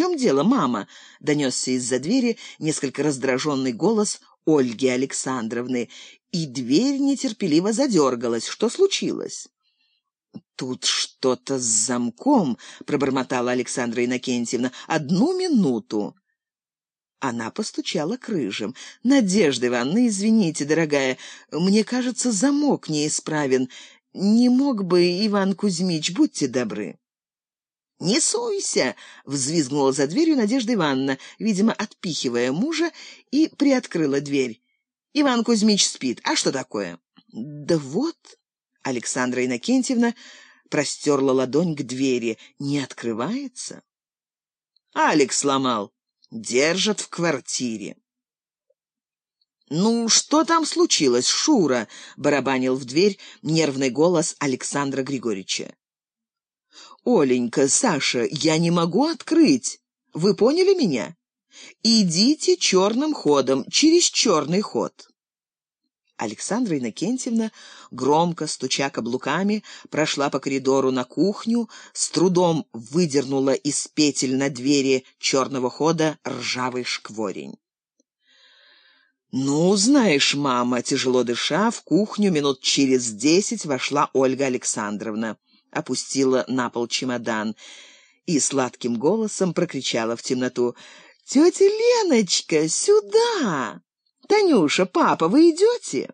чем дело, мама?» — донесся из-за двери несколько раздраженный голос Ольги Александровны, и дверь нетерпеливо задергалась. Что случилось? «Тут что-то с замком», — пробормотала Александра Иннокентьевна. «Одну минуту». Она постучала крыжем. «Надежда Ивановна, извините, дорогая, мне кажется, замок неисправен. Не мог бы, Иван Кузьмич, будьте добры». «Не суйся!» — взвизгнула за дверью Надежда Ивановна, видимо, отпихивая мужа, и приоткрыла дверь. «Иван Кузьмич спит. А что такое?» «Да вот...» — Александра Иннокентьевна простерла ладонь к двери. «Не открывается?» «Алекс сломал. Держат в квартире». «Ну, что там случилось, Шура?» — барабанил в дверь нервный голос Александра Григорьевича. «Оленька, Саша, я не могу открыть. Вы поняли меня? Идите черным ходом, через черный ход». Александра Иннокентьевна, громко стуча каблуками, прошла по коридору на кухню, с трудом выдернула из петель на двери черного хода ржавый шкворень. «Ну, знаешь, мама», — тяжело дыша, в кухню минут через десять вошла Ольга Александровна опустила на пол чемодан и сладким голосом прокричала в темноту «Тетя Леночка, сюда! Танюша, папа, вы идете?»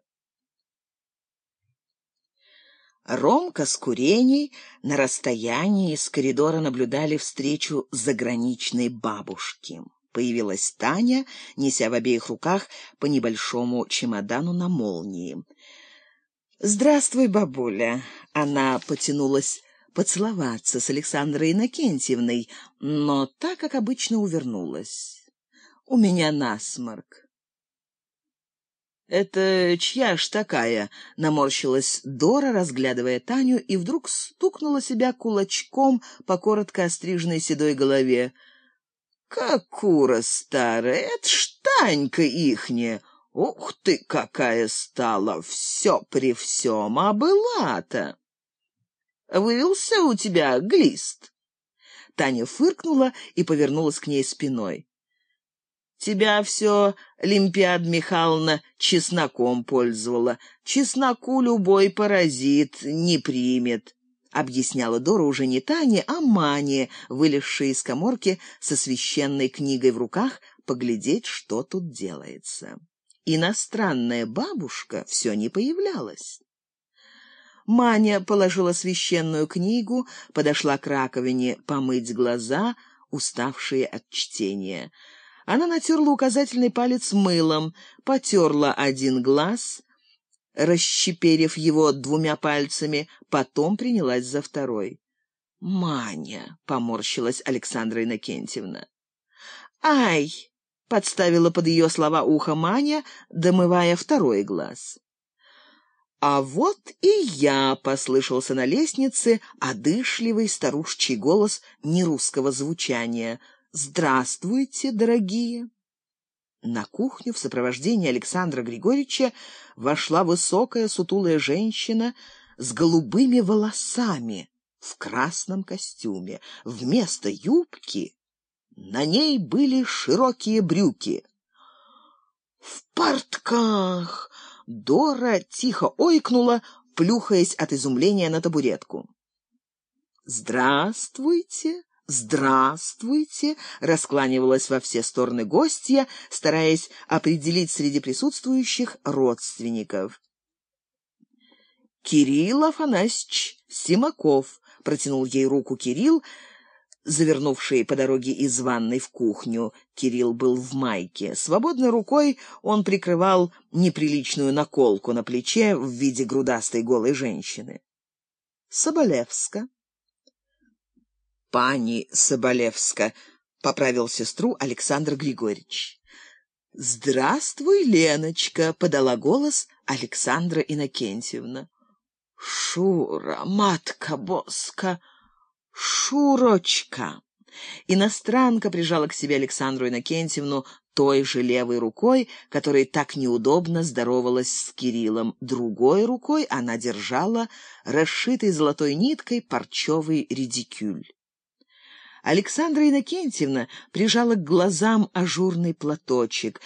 Ромка с Куреней на расстоянии из коридора наблюдали встречу заграничной бабушки. Появилась Таня, неся в обеих руках по небольшому чемодану на молнии. «Здравствуй, бабуля!» Она потянулась поцеловаться с Александрой Иннокентьевной, но так, как обычно, увернулась. «У меня насморк». «Это чья ж такая?» — наморщилась Дора, разглядывая Таню, и вдруг стукнула себя кулачком по коротко остриженной седой голове. «Как кура старая! Это ж Танька ихняя! Ух ты, какая стала! Все при всем, а была-то! Вывелся у тебя глист!» Таня фыркнула и повернулась к ней спиной. «Тебя все, Лимпиад Михайловна, чесноком пользовала. Чесноку любой паразит не примет», — объясняла Дора уже не Тане, а Мане, вылезшей из коморки со священной книгой в руках, поглядеть, что тут делается иностранная бабушка все не появлялась. Маня положила священную книгу, подошла к раковине помыть глаза, уставшие от чтения. Она натерла указательный палец мылом, потерла один глаз, расщеперив его двумя пальцами, потом принялась за второй. «Маня!» — поморщилась Александра Иннокентьевна. «Ай!» подставила под ее слова ухо Маня, домывая второй глаз. «А вот и я!» — послышался на лестнице одышливый старушчий голос нерусского звучания. «Здравствуйте, дорогие!» На кухню в сопровождении Александра Григорьевича вошла высокая сутулая женщина с голубыми волосами в красном костюме. Вместо юбки на ней были широкие брюки. «В портках!» Дора тихо ойкнула, плюхаясь от изумления на табуретку. «Здравствуйте!» «Здравствуйте!» — раскланивалась во все стороны гостья, стараясь определить среди присутствующих родственников. «Кирилл Афанасьевич Симаков», — протянул ей руку Кирилл, завернувший по дороге из ванной в кухню. Кирилл был в майке. Свободной рукой он прикрывал неприличную наколку на плече в виде грудастой голой женщины. Соболевска. «Пани Соболевска», — поправил сестру Александр Григорьевич. «Здравствуй, Леночка», — подала голос Александра Иннокентьевна. «Шура, матка боска!» «Шурочка!» Иностранка прижала к себе Александру Иннокентьевну той же левой рукой, которой так неудобно здоровалась с Кириллом. Другой рукой она держала расшитый золотой ниткой парчевый редикюль. Александра Иннокентьевна прижала к глазам ажурный платочек.